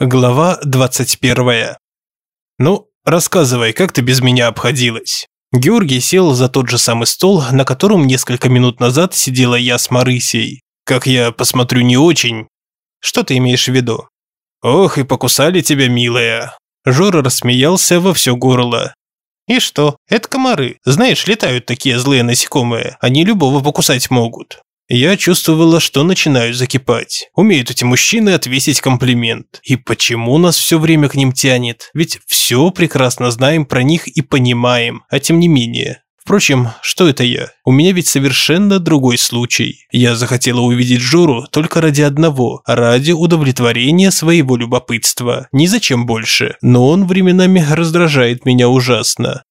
Глава 21. Ну, рассказывай, как ты без меня обходилась? Георгий сел за тот же самый стол, на котором несколько минут назад сидела я с Марысей. Как я посмотрю, не очень. Что ты имеешь в виду? Ох, и покусали тебя, милая. Жора рассмеялся во все горло. И что? Это комары. Знаешь, летают такие злые насекомые. Они любого покусать могут. Я чувствовала, что начинаю закипать. Умеют эти мужчины отвесить комплимент. И почему нас все время к ним тянет? Ведь все прекрасно знаем про них и понимаем, а тем не менее. Впрочем, что это я? У меня ведь совершенно другой случай. Я захотела увидеть Жору только ради одного, ради удовлетворения своего любопытства. Ни зачем больше. Но он временами раздражает меня ужасно.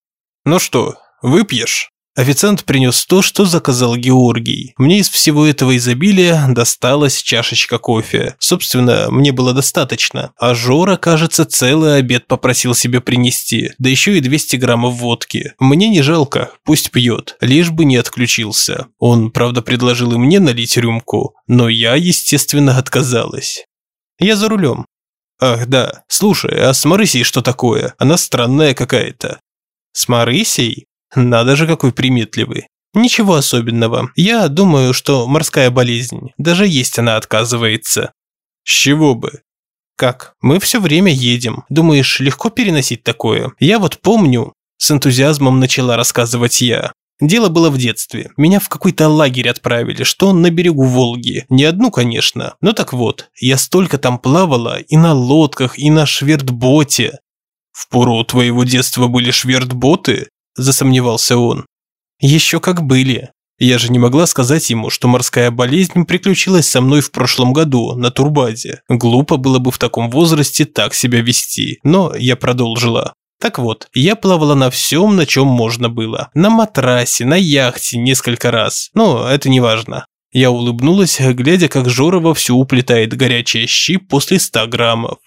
Ну что, выпьешь? Официант принес то, что заказал Георгий. Мне из всего этого изобилия досталась чашечка кофе. Собственно, мне было достаточно. А Жора, кажется, целый обед попросил себе принести. Да еще и 200 граммов водки. Мне не жалко, пусть пьет. Лишь бы не отключился. Он, правда, предложил и мне налить рюмку. Но я, естественно, отказалась. Я за рулем. Ах, да. Слушай, а с Марысей что такое? Она странная какая-то. С Марысей? Надо же, какой приметливый. Ничего особенного. Я думаю, что морская болезнь. Даже есть она отказывается. С чего бы? Как? Мы все время едем. Думаешь, легко переносить такое? Я вот помню. С энтузиазмом начала рассказывать я. Дело было в детстве. Меня в какой-то лагерь отправили, что на берегу Волги. Не одну, конечно. Но так вот, я столько там плавала и на лодках, и на швертботе. В пору твоего детства были швертботы? Засомневался он. Еще как были. Я же не могла сказать ему, что морская болезнь приключилась со мной в прошлом году на турбазе. Глупо было бы в таком возрасте так себя вести, но я продолжила. Так вот, я плавала на всем, на чем можно было. На матрасе, на яхте несколько раз. Но это не важно. Я улыбнулась, глядя, как Жора вовсю уплетает горячие щи после 100 граммов.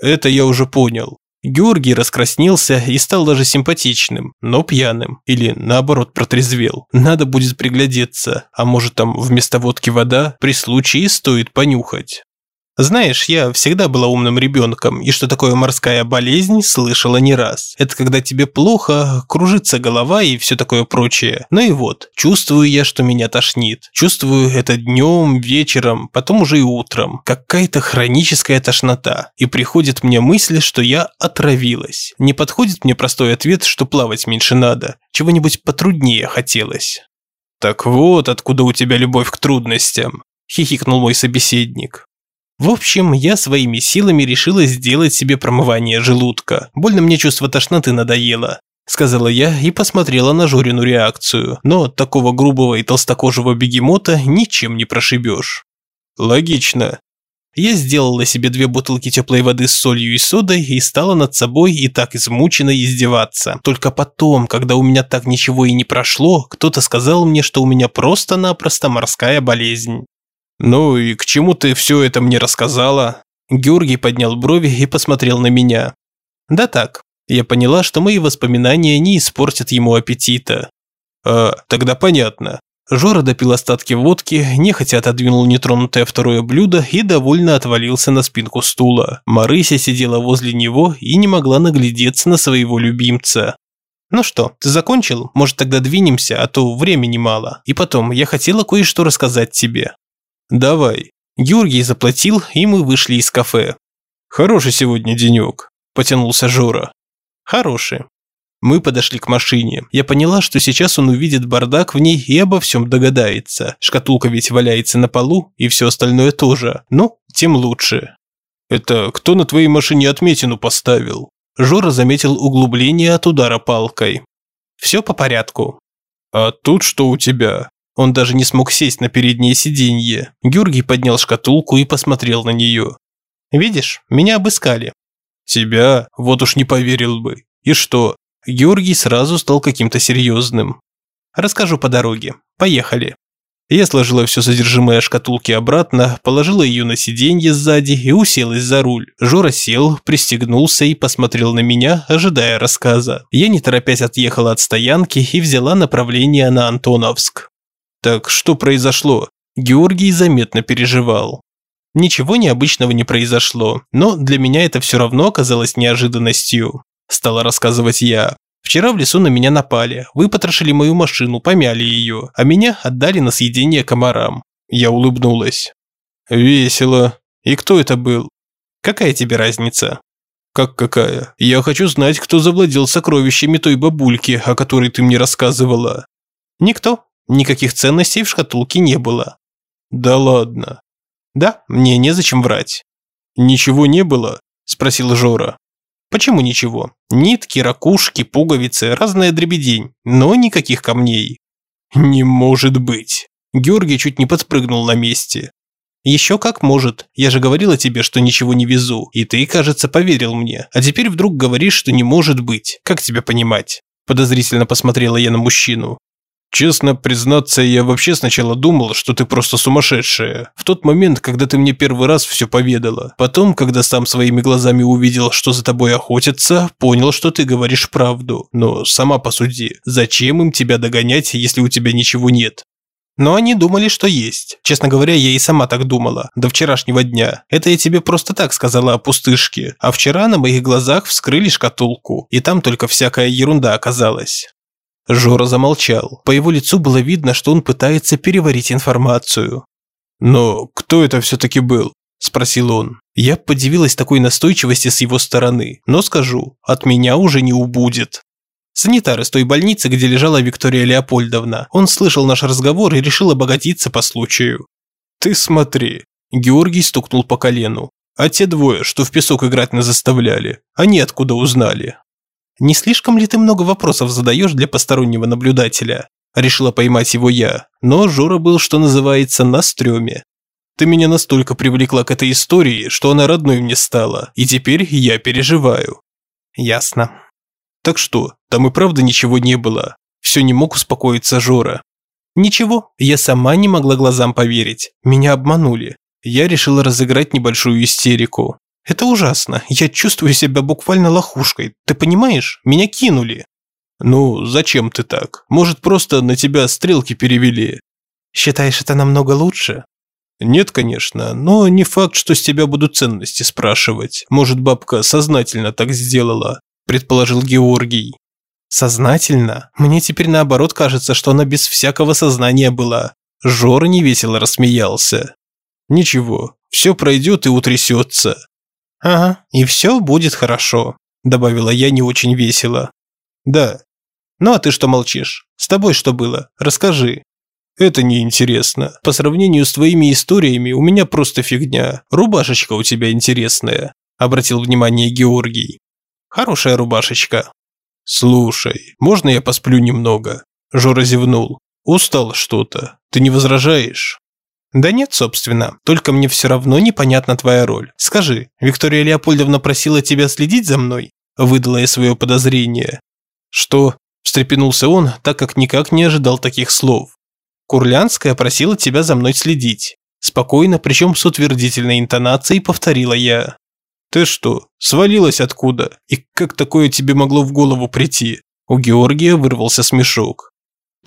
Это я уже понял. Георгий раскраснелся и стал даже симпатичным, но пьяным. Или наоборот протрезвел. Надо будет приглядеться. А может там вместо водки вода? При случае стоит понюхать. Знаешь, я всегда была умным ребенком, и что такое морская болезнь, слышала не раз. Это когда тебе плохо, кружится голова и все такое прочее. Ну и вот, чувствую я, что меня тошнит. Чувствую это днем, вечером, потом уже и утром. Какая-то хроническая тошнота. И приходит мне мысль, что я отравилась. Не подходит мне простой ответ, что плавать меньше надо. Чего-нибудь потруднее хотелось. «Так вот, откуда у тебя любовь к трудностям», – хихикнул мой собеседник. В общем, я своими силами решила сделать себе промывание желудка. Больно мне чувство тошноты надоело. Сказала я и посмотрела на Жорину реакцию, но такого грубого и толстокожего бегемота ничем не прошибешь. Логично. Я сделала себе две бутылки теплой воды с солью и содой и стала над собой и так измученно издеваться. Только потом, когда у меня так ничего и не прошло, кто-то сказал мне, что у меня просто-напросто морская болезнь. «Ну и к чему ты все это мне рассказала?» Георгий поднял брови и посмотрел на меня. «Да так, я поняла, что мои воспоминания не испортят ему аппетита». «А, тогда понятно». Жора допил остатки водки, нехотя отодвинул нетронутое второе блюдо и довольно отвалился на спинку стула. Марыся сидела возле него и не могла наглядеться на своего любимца. «Ну что, ты закончил? Может, тогда двинемся, а то времени мало. И потом, я хотела кое-что рассказать тебе». «Давай». Георгий заплатил, и мы вышли из кафе. «Хороший сегодня денек», – потянулся Жора. «Хороший». Мы подошли к машине. Я поняла, что сейчас он увидит бардак в ней и обо всем догадается. Шкатулка ведь валяется на полу, и все остальное тоже. Ну, тем лучше. «Это кто на твоей машине отметину поставил?» Жора заметил углубление от удара палкой. «Все по порядку». «А тут что у тебя?» Он даже не смог сесть на переднее сиденье. Георгий поднял шкатулку и посмотрел на нее. «Видишь, меня обыскали». «Тебя? Вот уж не поверил бы. И что?» Георгий сразу стал каким-то серьезным. «Расскажу по дороге. Поехали». Я сложила все содержимое шкатулки обратно, положила ее на сиденье сзади и уселась за руль. Жора сел, пристегнулся и посмотрел на меня, ожидая рассказа. Я не торопясь отъехала от стоянки и взяла направление на Антоновск. Так что произошло? Георгий заметно переживал. Ничего необычного не произошло, но для меня это все равно оказалось неожиданностью. Стала рассказывать я. Вчера в лесу на меня напали, выпотрошили мою машину, помяли ее, а меня отдали на съедение комарам. Я улыбнулась. Весело. И кто это был? Какая тебе разница? Как какая? Я хочу знать, кто завладел сокровищами той бабульки, о которой ты мне рассказывала. Никто. Никаких ценностей в шкатулке не было. Да ладно. Да, мне незачем врать. Ничего не было? Спросил Жора. Почему ничего? Нитки, ракушки, пуговицы, разная дребедень, но никаких камней. Не может быть. Георгий чуть не подпрыгнул на месте. Еще как может. Я же говорила тебе, что ничего не везу, и ты, кажется, поверил мне. А теперь вдруг говоришь, что не может быть. Как тебя понимать? Подозрительно посмотрела я на мужчину. Честно признаться, я вообще сначала думал, что ты просто сумасшедшая. В тот момент, когда ты мне первый раз все поведала. Потом, когда сам своими глазами увидел, что за тобой охотятся, понял, что ты говоришь правду. Но сама посуди, зачем им тебя догонять, если у тебя ничего нет? Но они думали, что есть. Честно говоря, я и сама так думала. До вчерашнего дня. Это я тебе просто так сказала о пустышке. А вчера на моих глазах вскрыли шкатулку. И там только всякая ерунда оказалась. Жора замолчал. По его лицу было видно, что он пытается переварить информацию. «Но кто это все-таки был?» – спросил он. Я подивилась такой настойчивости с его стороны, но скажу, от меня уже не убудет. Санитар из той больницы, где лежала Виктория Леопольдовна. Он слышал наш разговор и решил обогатиться по случаю. «Ты смотри», – Георгий стукнул по колену. «А те двое, что в песок играть нас заставляли, они откуда узнали?» «Не слишком ли ты много вопросов задаешь для постороннего наблюдателя?» Решила поймать его я, но Жора был, что называется, на стреме. Ты меня настолько привлекла к этой истории, что она родной мне стала, и теперь я переживаю. Ясно. Так что, там и правда ничего не было. Все не мог успокоиться Жора. Ничего, я сама не могла глазам поверить. Меня обманули. Я решила разыграть небольшую истерику. Это ужасно. Я чувствую себя буквально лохушкой. Ты понимаешь? Меня кинули. Ну, зачем ты так? Может, просто на тебя стрелки перевели? Считаешь, это намного лучше? Нет, конечно, но не факт, что с тебя будут ценности спрашивать. Может, бабка сознательно так сделала, предположил Георгий. Сознательно? Мне теперь наоборот кажется, что она без всякого сознания была. Жора невесело рассмеялся. Ничего, все пройдет и утрясется. «Ага, и все будет хорошо», – добавила я не очень весело. «Да». «Ну а ты что молчишь? С тобой что было? Расскажи». «Это неинтересно. По сравнению с твоими историями у меня просто фигня. Рубашечка у тебя интересная», – обратил внимание Георгий. «Хорошая рубашечка». «Слушай, можно я посплю немного?» Жора зевнул. «Устал что-то. Ты не возражаешь?» Да нет, собственно. Только мне все равно непонятна твоя роль. Скажи, Виктория Леопольдовна просила тебя следить за мной? Выдала я свое подозрение. Что? Встрепенулся он, так как никак не ожидал таких слов. Курлянская просила тебя за мной следить. Спокойно, причем с утвердительной интонацией повторила я. Ты что, свалилась откуда? И как такое тебе могло в голову прийти? У Георгия вырвался смешок.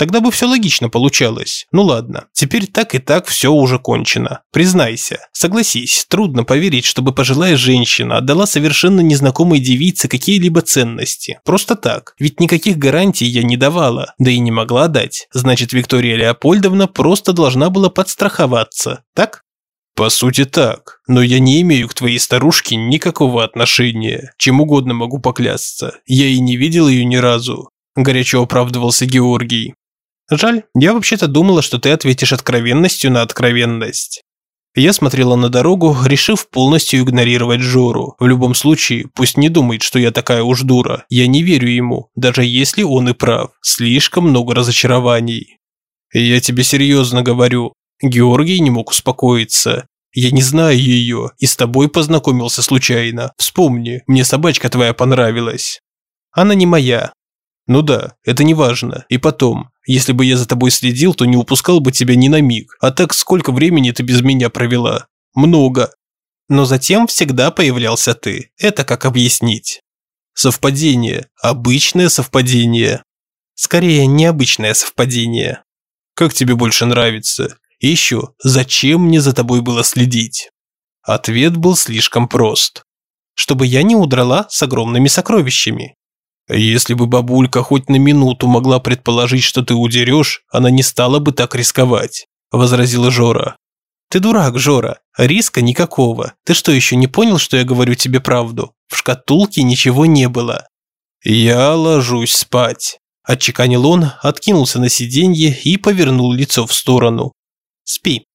Тогда бы все логично получалось. Ну ладно, теперь так и так все уже кончено. Признайся, согласись, трудно поверить, чтобы пожилая женщина отдала совершенно незнакомой девице какие-либо ценности. Просто так. Ведь никаких гарантий я не давала, да и не могла дать. Значит, Виктория Леопольдовна просто должна была подстраховаться. Так? По сути так, но я не имею к твоей старушке никакого отношения. Чем угодно могу поклясться. Я и не видел ее ни разу. Горячо оправдывался Георгий. Жаль, я вообще-то думала, что ты ответишь откровенностью на откровенность. Я смотрела на дорогу, решив полностью игнорировать Жору. В любом случае, пусть не думает, что я такая уж дура. Я не верю ему, даже если он и прав. Слишком много разочарований. Я тебе серьезно говорю. Георгий не мог успокоиться. Я не знаю ее, и с тобой познакомился случайно. Вспомни, мне собачка твоя понравилась. Она не моя, ну да, это не важно. И потом, если бы я за тобой следил, то не упускал бы тебя ни на миг. А так сколько времени ты без меня провела? Много. Но затем всегда появлялся ты. Это как объяснить? Совпадение. Обычное совпадение. Скорее, необычное совпадение. Как тебе больше нравится? И еще, зачем мне за тобой было следить? Ответ был слишком прост. Чтобы я не удрала с огромными сокровищами. Если бы бабулька хоть на минуту могла предположить, что ты удерешь, она не стала бы так рисковать, возразила Жора. Ты дурак, Жора. Риска никакого. Ты что, еще не понял, что я говорю тебе правду? В шкатулке ничего не было. Я ложусь спать. Отчеканил он, откинулся на сиденье и повернул лицо в сторону. Спи.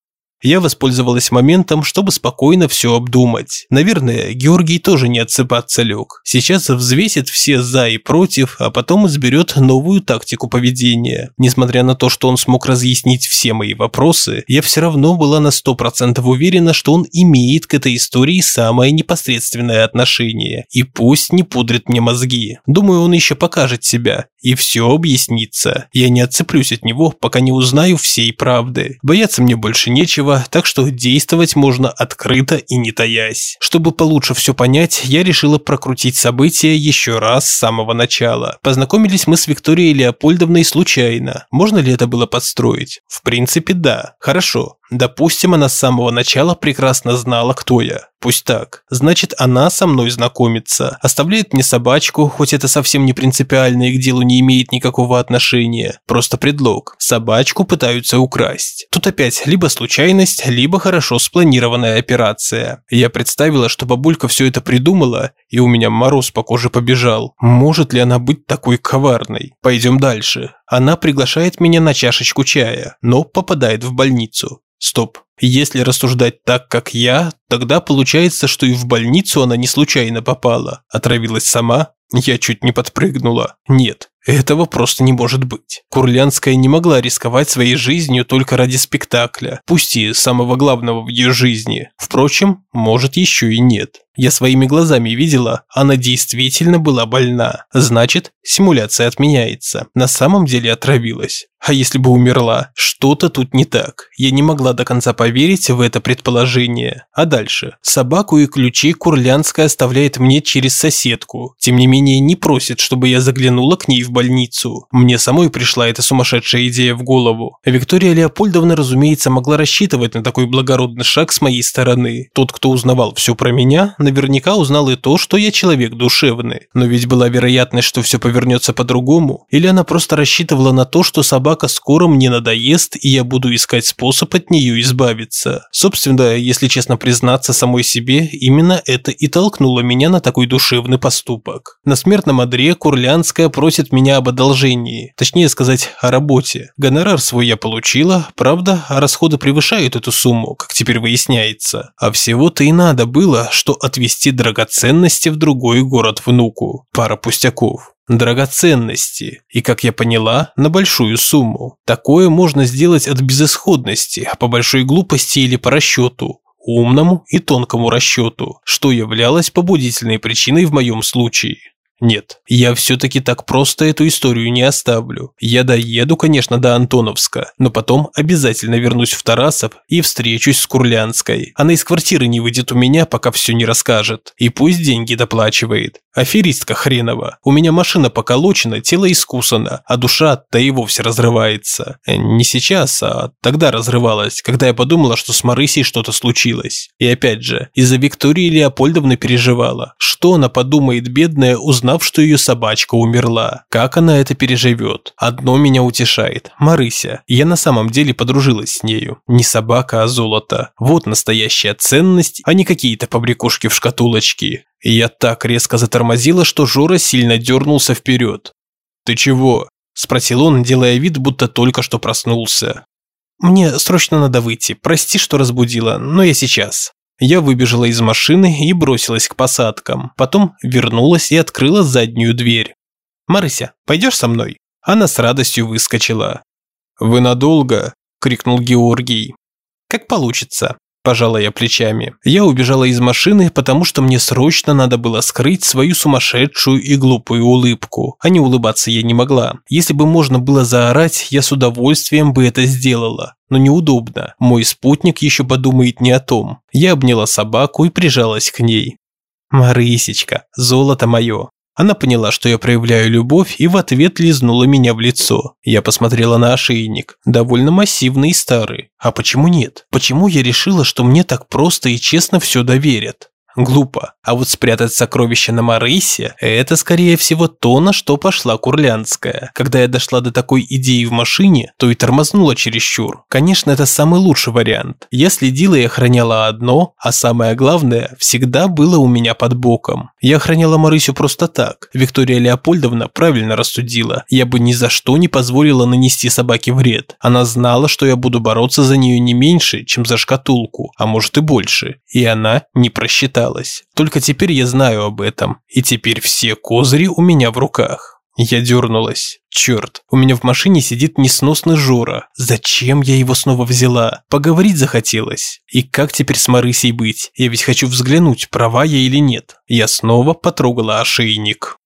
Я воспользовалась моментом, чтобы спокойно все обдумать. Наверное, Георгий тоже не отсыпаться лег. Сейчас взвесит все за и против, а потом изберет новую тактику поведения. Несмотря на то, что он смог разъяснить все мои вопросы, я все равно была на 100% уверена, что он имеет к этой истории самое непосредственное отношение. И пусть не пудрит мне мозги. Думаю, он еще покажет себя. И все объяснится. Я не отцеплюсь от него, пока не узнаю всей правды. Бояться мне больше нечего, так что действовать можно открыто и не таясь. Чтобы получше все понять, я решила прокрутить события еще раз с самого начала. Познакомились мы с Викторией Леопольдовной случайно. Можно ли это было подстроить? В принципе, да. Хорошо. Допустим, она с самого начала прекрасно знала, кто я. Пусть так. Значит, она со мной знакомится. Оставляет мне собачку, хоть это совсем не принципиально и к делу не имеет никакого отношения. Просто предлог. Собачку пытаются украсть. Тут опять либо случайность, либо хорошо спланированная операция. Я представила, что бабулька все это придумала, и у меня мороз по коже побежал. Может ли она быть такой коварной? Пойдем дальше. Она приглашает меня на чашечку чая, но попадает в больницу. Стоп. Если рассуждать так, как я, тогда получается, что и в больницу она не случайно попала. Отравилась сама? Я чуть не подпрыгнула. Нет, этого просто не может быть. Курлянская не могла рисковать своей жизнью только ради спектакля, пусть и самого главного в ее жизни. Впрочем, может еще и нет. Я своими глазами видела, она действительно была больна. Значит, симуляция отменяется. На самом деле отравилась. А если бы умерла? Что-то тут не так. Я не могла до конца поверить в это предположение. А дальше? Собаку и ключи Курлянская оставляет мне через соседку. Тем не менее, не просит, чтобы я заглянула к ней в больницу. Мне самой пришла эта сумасшедшая идея в голову. Виктория Леопольдовна, разумеется, могла рассчитывать на такой благородный шаг с моей стороны. Тот, кто узнавал все про меня, наверняка узнал и то, что я человек душевный. Но ведь была вероятность, что все повернется по-другому. Или она просто рассчитывала на то, что собака скоро мне надоест, и я буду искать способ от нее избавиться. Собственно, если честно признаться самой себе, именно это и толкнуло меня на такой душевный поступок. На смертном одре Курлянская просит меня об одолжении, точнее сказать, о работе. Гонорар свой я получила, правда, а расходы превышают эту сумму, как теперь выясняется. А всего-то и надо было, что отвезти драгоценности в другой город внуку. Пара пустяков. Драгоценности. И, как я поняла, на большую сумму. Такое можно сделать от безысходности, по большой глупости или по расчету умному и тонкому расчету, что являлось побудительной причиной в моем случае. Нет, я все-таки так просто эту историю не оставлю. Я доеду, конечно, до Антоновска, но потом обязательно вернусь в Тарасов и встречусь с Курлянской. Она из квартиры не выйдет у меня, пока все не расскажет. И пусть деньги доплачивает. Аферистка хренова. У меня машина поколочена, тело искусано, а душа-то и вовсе разрывается. Э, не сейчас, а тогда разрывалась, когда я подумала, что с Марысей что-то случилось. И опять же, из-за Виктории Леопольдовны переживала. Что она подумает, бедная, узнав, что ее собачка умерла? Как она это переживет? Одно меня утешает. Марыся. Я на самом деле подружилась с нею. Не собака, а золото. Вот настоящая ценность, а не какие-то побрякушки в шкатулочке. Я так резко затормозила, что Жора сильно дернулся вперед. «Ты чего?» – спросил он, делая вид, будто только что проснулся. «Мне срочно надо выйти. Прости, что разбудила, но я сейчас». Я выбежала из машины и бросилась к посадкам. Потом вернулась и открыла заднюю дверь. «Марыся, пойдешь со мной?» Она с радостью выскочила. «Вы надолго?» – крикнул Георгий. «Как получится пожала я плечами. Я убежала из машины, потому что мне срочно надо было скрыть свою сумасшедшую и глупую улыбку. А не улыбаться я не могла. Если бы можно было заорать, я с удовольствием бы это сделала. Но неудобно. Мой спутник еще подумает не о том. Я обняла собаку и прижалась к ней. «Марысечка, золото мое!» Она поняла, что я проявляю любовь и в ответ лизнула меня в лицо. Я посмотрела на ошейник, довольно массивный и старый. А почему нет? Почему я решила, что мне так просто и честно все доверят? Глупо. А вот спрятать сокровища на Марысе – это, скорее всего, то, на что пошла Курлянская. Когда я дошла до такой идеи в машине, то и тормознула чересчур. Конечно, это самый лучший вариант. Я следила и охраняла одно, а самое главное, всегда было у меня под боком. Я охраняла Марысю просто так. Виктория Леопольдовна правильно рассудила. Я бы ни за что не позволила нанести собаке вред. Она знала, что я буду бороться за нее не меньше, чем за шкатулку, а может и больше. И она не просчитала боялась. Только теперь я знаю об этом. И теперь все козыри у меня в руках. Я дернулась. Черт, у меня в машине сидит несносный Жора. Зачем я его снова взяла? Поговорить захотелось. И как теперь с Марысей быть? Я ведь хочу взглянуть, права я или нет. Я снова потрогала ошейник.